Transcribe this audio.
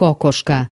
Кокошка.